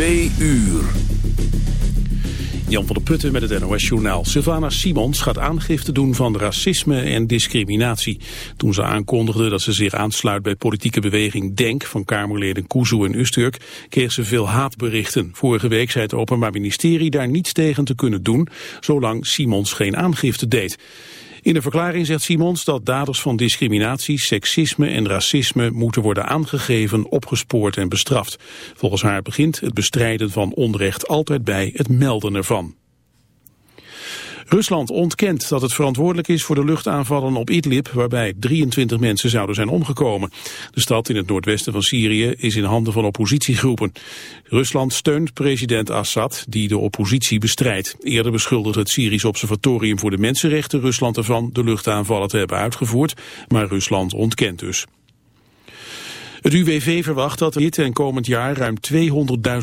2 uur. Jan van der Putten met het NOS-journaal. Sylvana Simons gaat aangifte doen van racisme en discriminatie. Toen ze aankondigde dat ze zich aansluit bij politieke beweging DENK... van Kamerleden Kuzu en Usturk, kreeg ze veel haatberichten. Vorige week zei het Openbaar Ministerie daar niets tegen te kunnen doen... zolang Simons geen aangifte deed. In de verklaring zegt Simons dat daders van discriminatie, seksisme en racisme moeten worden aangegeven, opgespoord en bestraft. Volgens haar begint het bestrijden van onrecht altijd bij het melden ervan. Rusland ontkent dat het verantwoordelijk is voor de luchtaanvallen op Idlib, waarbij 23 mensen zouden zijn omgekomen. De stad in het noordwesten van Syrië is in handen van oppositiegroepen. Rusland steunt president Assad, die de oppositie bestrijdt. Eerder beschuldigde het Syrisch Observatorium voor de Mensenrechten Rusland ervan de luchtaanvallen te hebben uitgevoerd, maar Rusland ontkent dus. Het UWV verwacht dat er dit en komend jaar ruim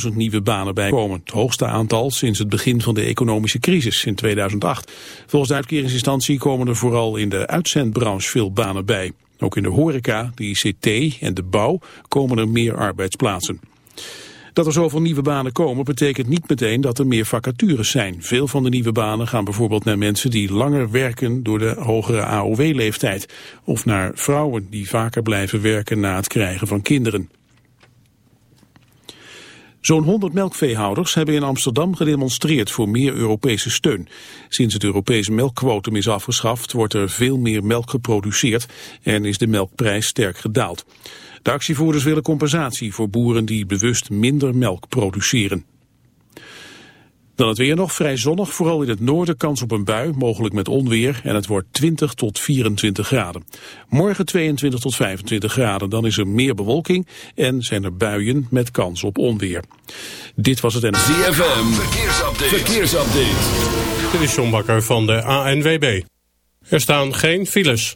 200.000 nieuwe banen bij komen. Het hoogste aantal sinds het begin van de economische crisis in 2008. Volgens de uitkeringsinstantie komen er vooral in de uitzendbranche veel banen bij. Ook in de horeca, de ICT en de bouw komen er meer arbeidsplaatsen. Dat er zoveel nieuwe banen komen betekent niet meteen dat er meer vacatures zijn. Veel van de nieuwe banen gaan bijvoorbeeld naar mensen die langer werken door de hogere AOW-leeftijd. Of naar vrouwen die vaker blijven werken na het krijgen van kinderen. Zo'n 100 melkveehouders hebben in Amsterdam gedemonstreerd voor meer Europese steun. Sinds het Europese melkquotum is afgeschaft wordt er veel meer melk geproduceerd en is de melkprijs sterk gedaald. De actievoerders willen compensatie voor boeren die bewust minder melk produceren. Dan het weer nog vrij zonnig, vooral in het noorden kans op een bui, mogelijk met onweer. En het wordt 20 tot 24 graden. Morgen 22 tot 25 graden, dan is er meer bewolking en zijn er buien met kans op onweer. Dit was het en... ZFM, verkeersupdate. verkeersupdate. Dit is John Bakker van de ANWB. Er staan geen files.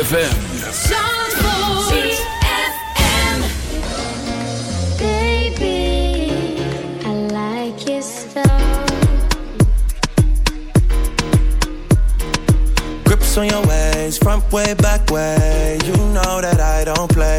ZFM. Baby, I like your. Grips on your ways, front way, back way. You know that I don't play.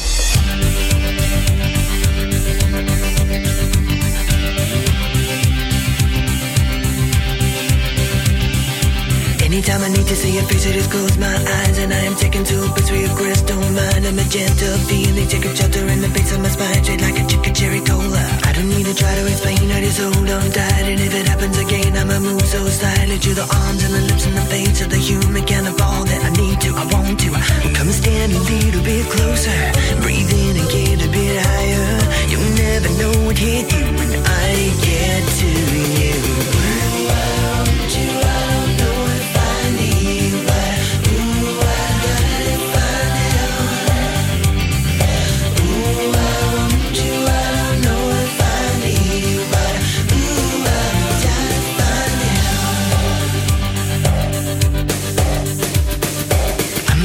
Anytime I need to see your face, I just close my eyes and I am taken to a place where your crystal mind and magenta feeling take a shelter in the base of my spine, straight like a chicken cherry cola. I don't need to try to explain, I just hold on tight, and if it happens again, I'ma move so slightly to the arms and the lips and the face of the human kind of all that I need to, I want to. Come and stand a little bit closer, breathe in and get a bit higher. You'll never know what hit you when I get to you.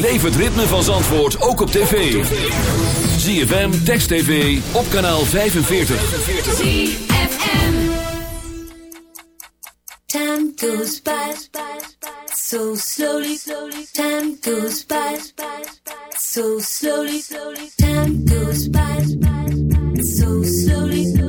Beleef het ritme van Zandvoort ook op tv. ZFM, Text TV, op kanaal 45. ZFM Time goes by, so slowly. Time goes by, so slowly. Time goes by, so slowly.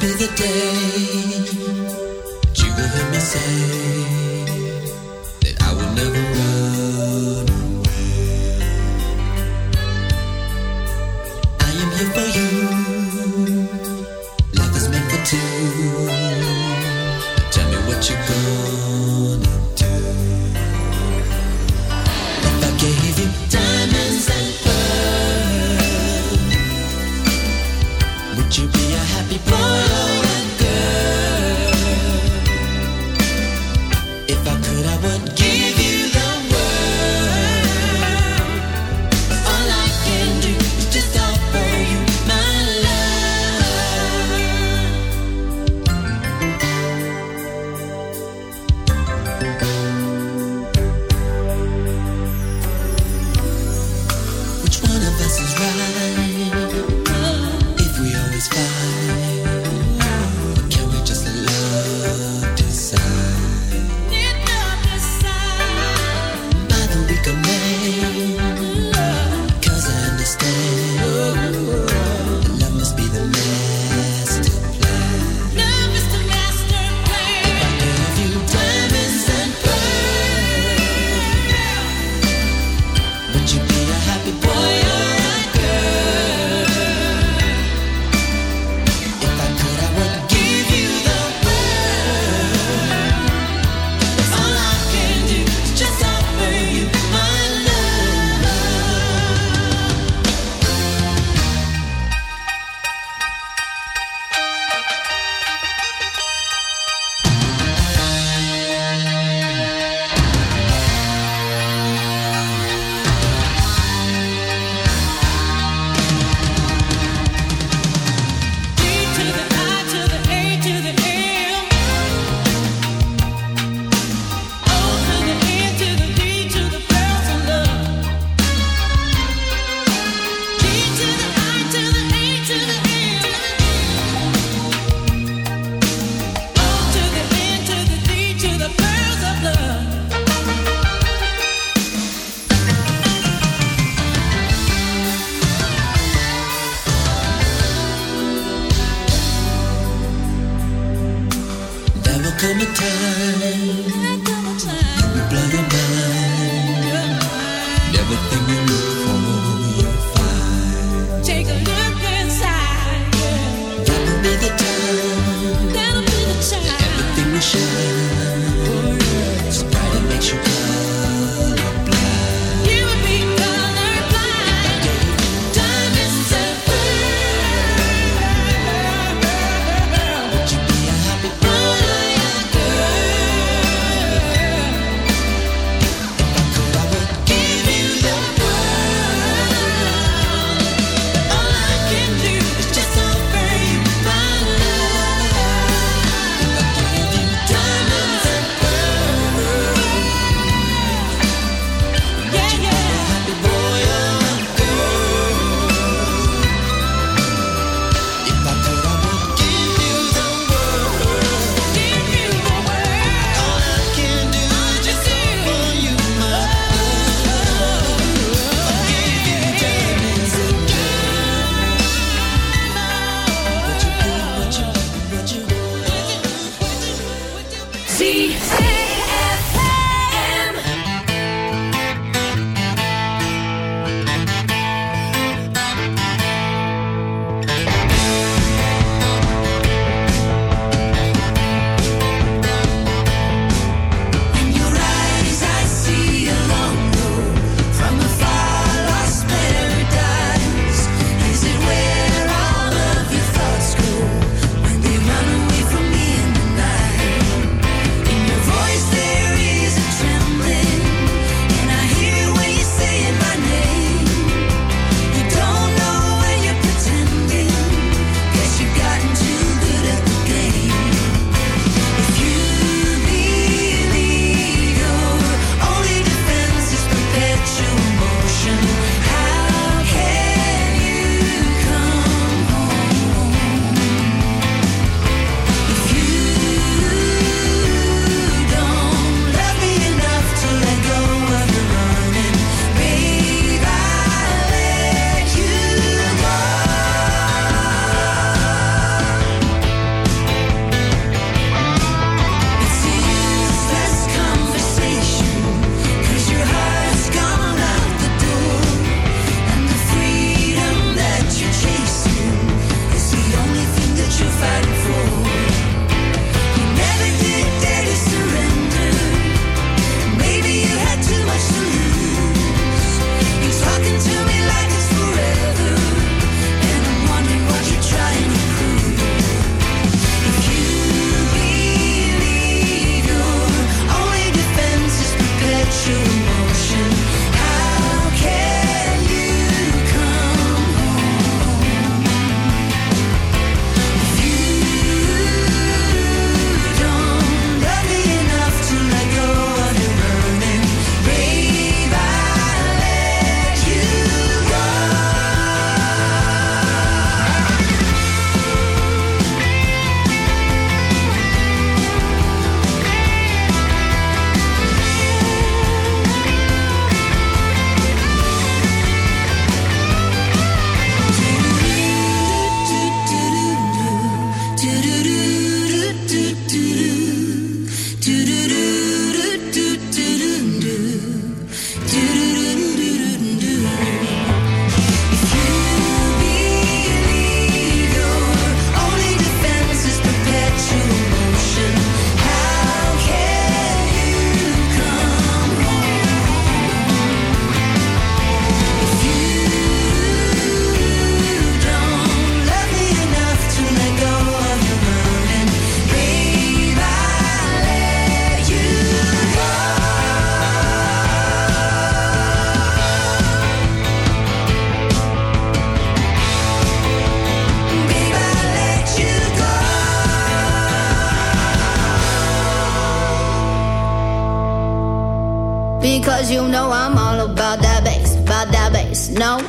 be the day that you will hear me say.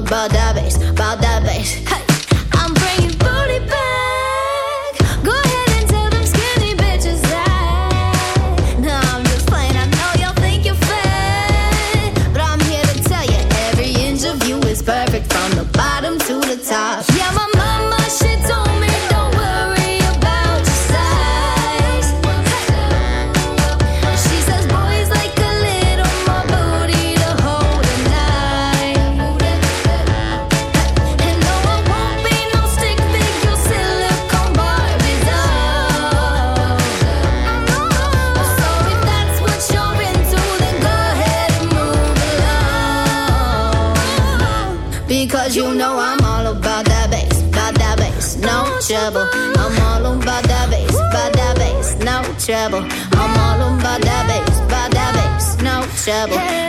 about that trouble. I'm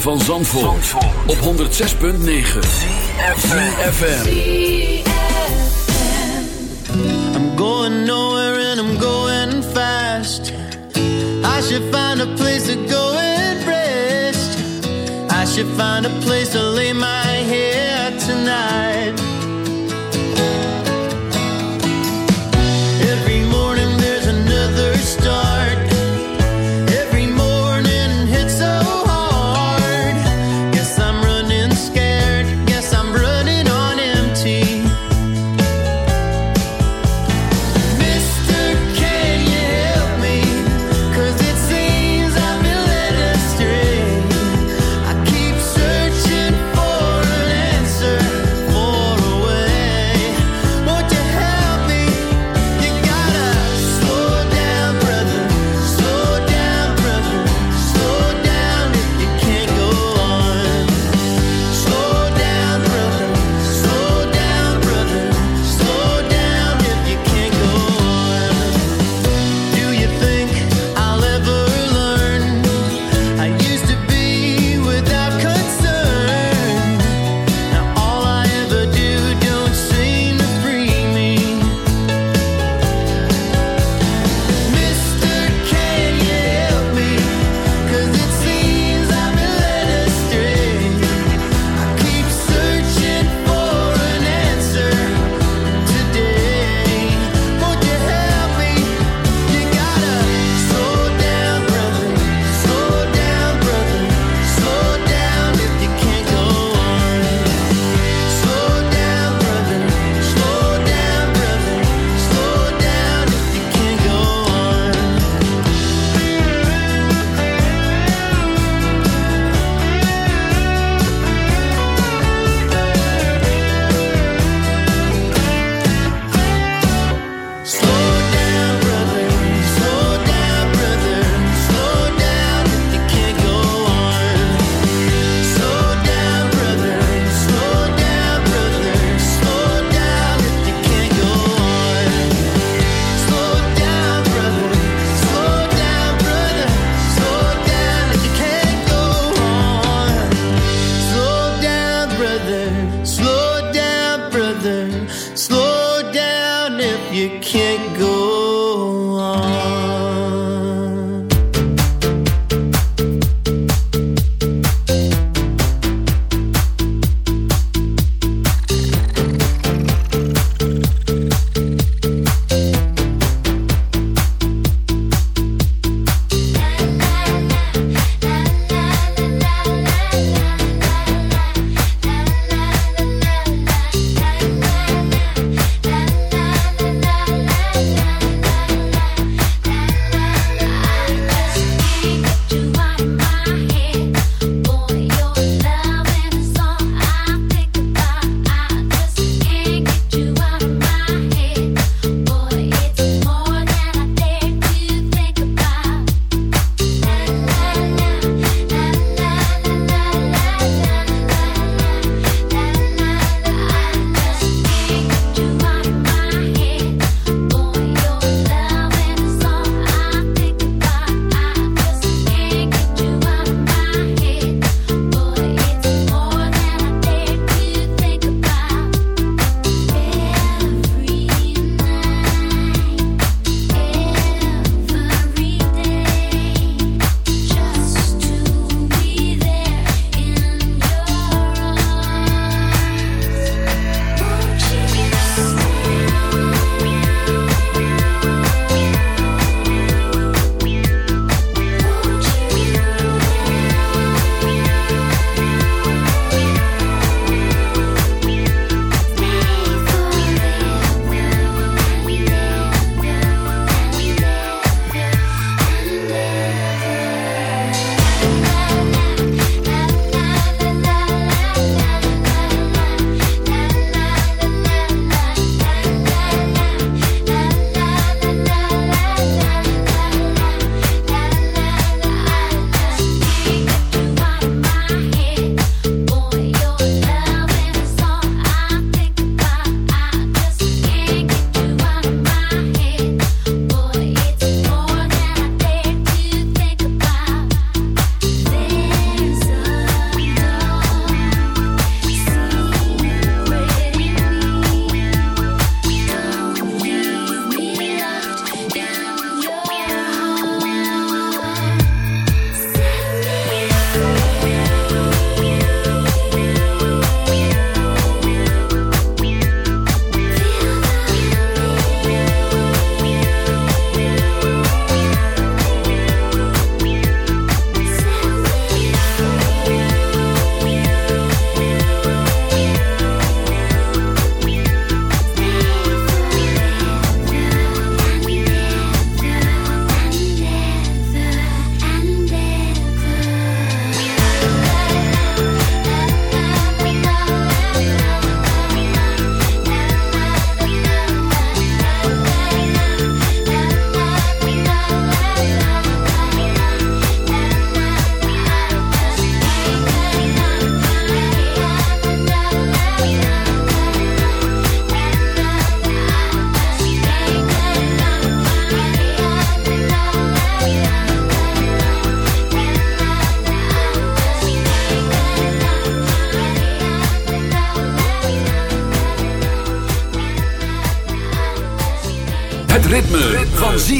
van Zandvoort, op 106.9 FM. I'm going nowhere and I'm going fast. I should find a place to go and rest. I should find a place to lay my head tonight.